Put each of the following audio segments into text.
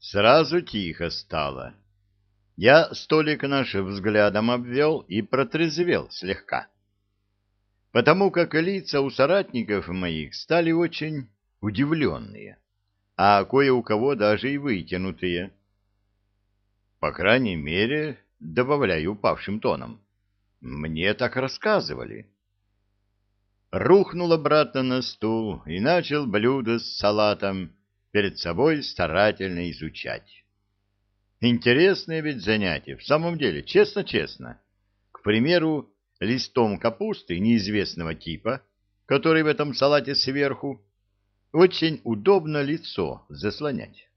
Сразу тихо стало. Я столик наш взглядом обвел и протрезвел слегка. Потому как лица у соратников моих стали очень удивленные, а кое у кого даже и вытянутые. По крайней мере, добавляю упавшим тоном, мне так рассказывали. Рухнул обратно на стул и начал блюдо с салатом перед собой старательно изучать. Интересное ведь занятие, в самом деле, честно-честно. К примеру, листом капусты неизвестного типа, который в этом салате сверху, очень удобно лицо заслонять.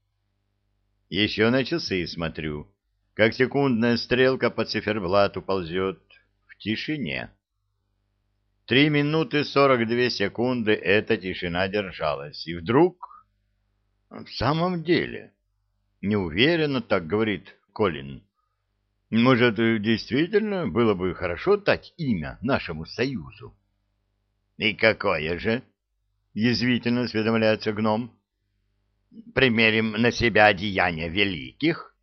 Еще на часы смотрю, как секундная стрелка по циферблату ползет в тишине. Три минуты сорок две секунды эта тишина держалась, и вдруг в самом деле, неуверенно так говорит Колин. Может, действительно было бы хорошо дать имя нашему союзу? И какое же? Язвительно осведомляется гном. Примерим на себя деяния великих,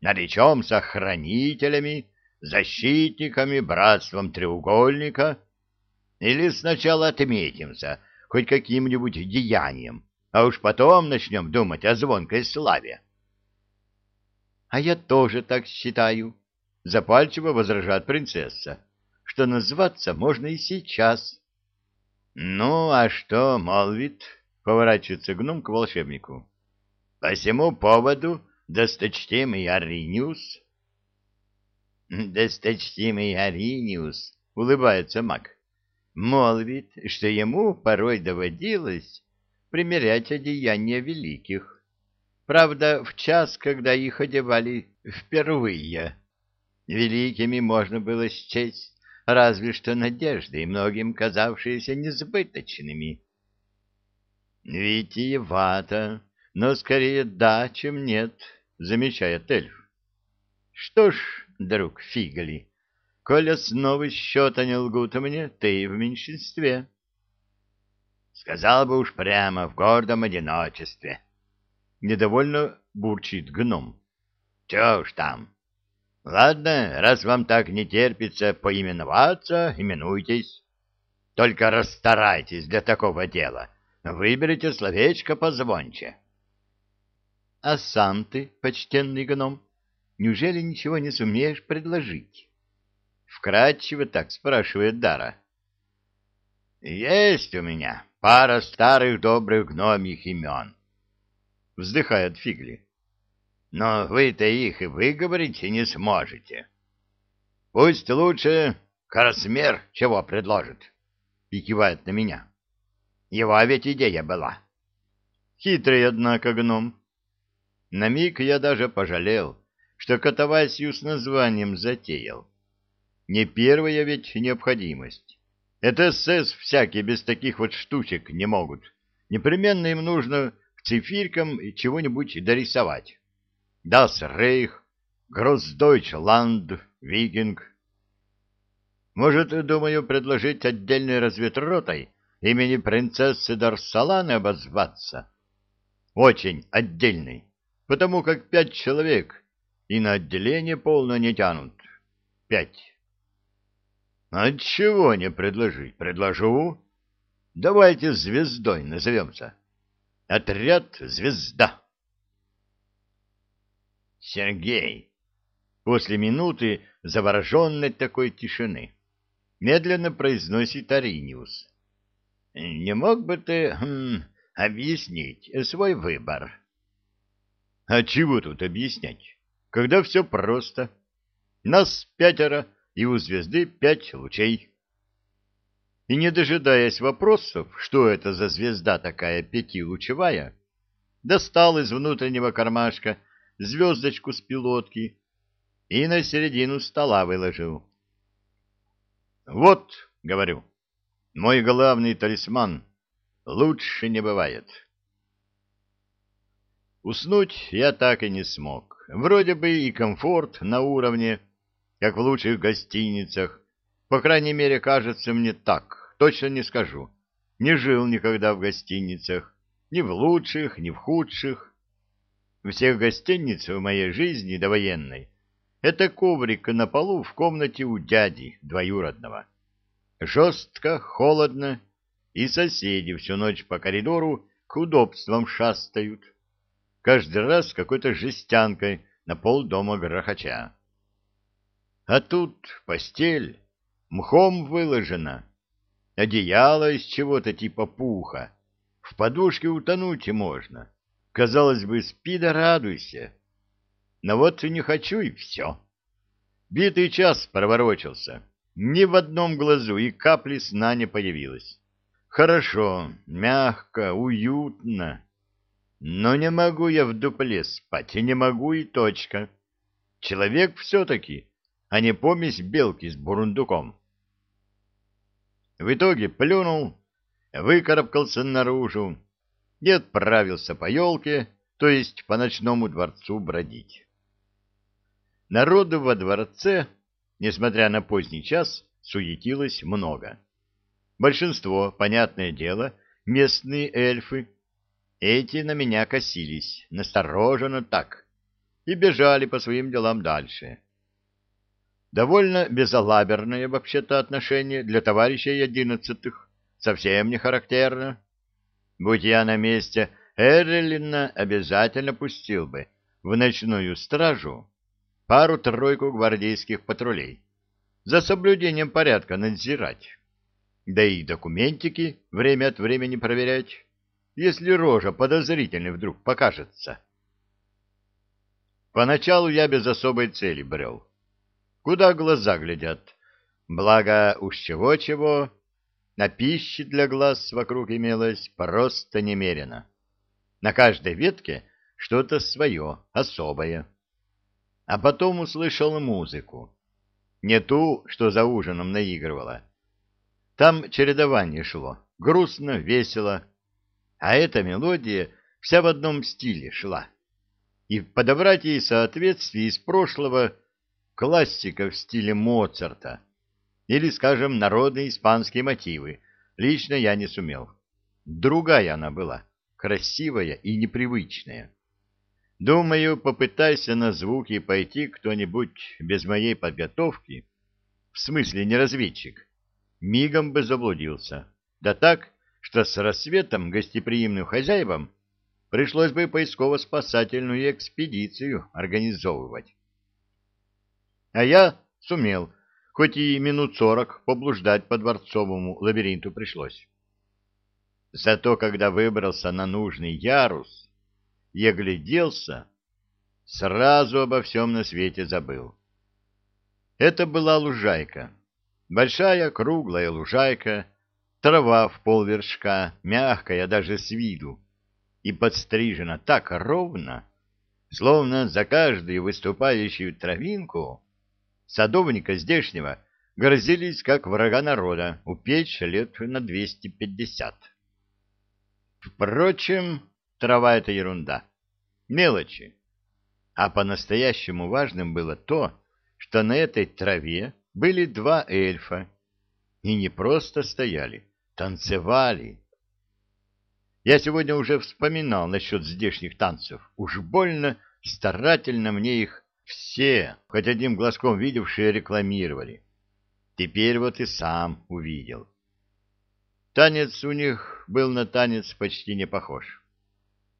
наречемся хранителями, защитниками, братством треугольника, или сначала отметимся хоть каким-нибудь деянием, а уж потом начнем думать о звонкой славе. — А я тоже так считаю, — запальчиво возражает принцесса, — что назваться можно и сейчас. — Ну, а что молвит? — поворачивается гном к волшебнику. — По всему поводу досточтимый Ариниус. — Досточтимый Ариниус, — улыбается маг, — молвит, что ему порой доводилось примерять одеяния великих. Правда, в час, когда их одевали впервые, великими можно было счесть разве что надежды, многим казавшиеся несбыточными. Витиевато, но скорее да, чем нет, замечает эльф. Что ж, друг Фигли, коли снова счета не лгут мне, ты в меньшинстве. Сказал бы уж прямо в гордом одиночестве. Недовольно бурчит гном. Че уж там. Ладно, раз вам так не терпится поименоваться, именуйтесь. Только расстарайтесь для такого дела. Выберите словечко позвонче. — А сам ты, почтенный гном, неужели ничего не сумеешь предложить? Вкратчиво так спрашивает Дара. — Есть у меня пара старых добрых гномьих имен. Вздыхает Фигли. Но вы-то их и выговорить не сможете. Пусть лучше Карасмер чего предложит. И кивает на меня. Его ведь идея была. Хитрый, однако, гном. На миг я даже пожалел, что катавасию с названием затеял. Не первая ведь необходимость. Это СС всякие без таких вот штучек не могут. Непременно им нужно к цифиркам чего-нибудь дорисовать. Das Reich, Großdeutschland, Викинг. Может, думаю, предложить отдельной разведротой имени принцессы Дарсаланы обозваться? Очень отдельный, потому как пять человек и на отделение полно не тянут. Пять. Отчего не предложить? Предложу. Давайте звездой назовемся. Отряд «Звезда». Сергей, после минуты завороженной такой тишины, медленно произносит Ариниус. Не мог бы ты хм, объяснить свой выбор? А чего тут объяснять, когда все просто? Нас пятеро, и у звезды пять лучей. И не дожидаясь вопросов, что это за звезда такая пятилучевая, достал из внутреннего кармашка звездочку с пилотки и на середину стола выложил. «Вот, — говорю, — мой главный талисман. Лучше не бывает». Уснуть я так и не смог. Вроде бы и комфорт на уровне, как в лучших гостиницах. По крайней мере, кажется мне так, точно не скажу. Не жил никогда в гостиницах, ни в лучших, ни в худших. всех гостиниц в моей жизни довоенной это коврик на полу в комнате у дяди двоюродного. Жестко, холодно, и соседи всю ночь по коридору к удобствам шастают. Каждый раз какой-то жестянкой на пол дома грохоча. А тут постель мхом выложена, одеяло из чего-то типа пуха, в подушке утонуть и можно. Казалось бы, спи да радуйся. Но вот не хочу, и все. Битый час проворочился. Ни в одном глазу и капли сна не появилось. Хорошо, мягко, уютно. Но не могу я в дупле спать, и не могу, и точка. Человек все-таки, а не помесь белки с бурундуком. В итоге плюнул, выкарабкался наружу и отправился по елке, то есть по ночному дворцу бродить. Народу во дворце, несмотря на поздний час, суетилось много. Большинство, понятное дело, местные эльфы. Эти на меня косились, настороженно так, и бежали по своим делам дальше. Довольно безалаберное, вообще-то, отношение для товарищей одиннадцатых, совсем не характерно. Будь я на месте Эрлина, обязательно пустил бы в ночную стражу пару-тройку гвардейских патрулей. За соблюдением порядка надзирать. Да и документики время от времени проверять, если рожа подозрительной вдруг покажется. Поначалу я без особой цели брел. Куда глаза глядят? Благо, уж чего-чего, на пищи для глаз вокруг имелось просто немерено. На каждой ветке что-то свое, особое а потом услышал музыку. Не ту, что за ужином наигрывала. Там чередование шло, грустно, весело, а эта мелодия вся в одном стиле шла. И подобрать ей соответствие из прошлого классика в стиле Моцарта или, скажем, народные испанские мотивы лично я не сумел. Другая она была, красивая и непривычная. Думаю, попытайся на звуки пойти кто-нибудь без моей подготовки, в смысле не разведчик, мигом бы заблудился. Да так, что с рассветом гостеприимным хозяевам пришлось бы поисково-спасательную экспедицию организовывать. А я сумел, хоть и минут сорок поблуждать по дворцовому лабиринту пришлось. Зато когда выбрался на нужный ярус, и огляделся, сразу обо всем на свете забыл. Это была лужайка, большая круглая лужайка, трава в полвершка, мягкая даже с виду, и подстрижена так ровно, словно за каждую выступающую травинку садовника здешнего грозились, как врага народа, упечь лет на двести пятьдесят. Впрочем, Трава — это ерунда. Мелочи. А по-настоящему важным было то, что на этой траве были два эльфа. И не просто стояли, танцевали. Я сегодня уже вспоминал насчет здешних танцев. Уж больно старательно мне их все, хоть одним глазком видевшие, рекламировали. Теперь вот и сам увидел. Танец у них был на танец почти не похож.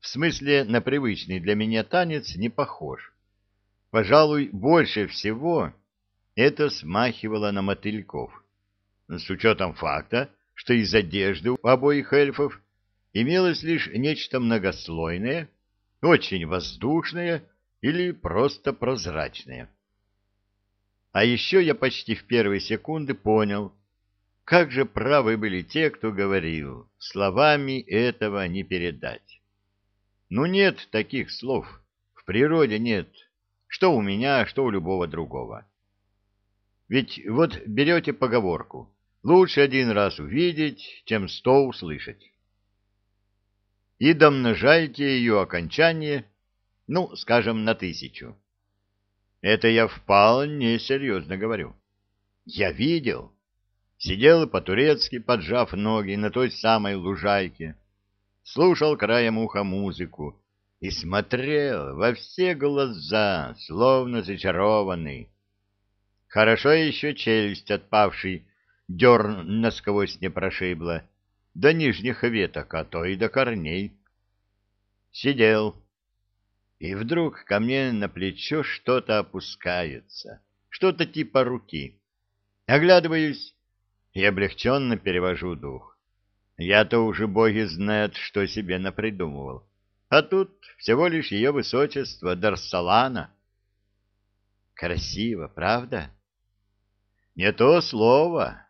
В смысле, на привычный для меня танец не похож. Пожалуй, больше всего это смахивало на мотыльков. С учетом факта, что из одежды у обоих эльфов имелось лишь нечто многослойное, очень воздушное или просто прозрачное. А еще я почти в первые секунды понял, как же правы были те, кто говорил, словами этого не передать. Ну нет таких слов. В природе нет. Что у меня, что у любого другого. Ведь вот берете поговорку. Лучше один раз увидеть, чем сто услышать. И домножаете ее окончание, ну, скажем, на тысячу. Это я вполне серьезно говорю. Я видел. Сидел по-турецки, поджав ноги на той самой лужайке слушал краем уха музыку и смотрел во все глаза, словно зачарованный. Хорошо еще челюсть отпавший дерн насквозь не прошибла, до нижних веток, а то и до корней. Сидел, и вдруг ко мне на плечо что-то опускается, что-то типа руки. Оглядываюсь и облегченно перевожу дух. Я-то уже боги знают, что себе напридумывал. А тут всего лишь ее высочество Дарсалана. Красиво, правда? Не то слово.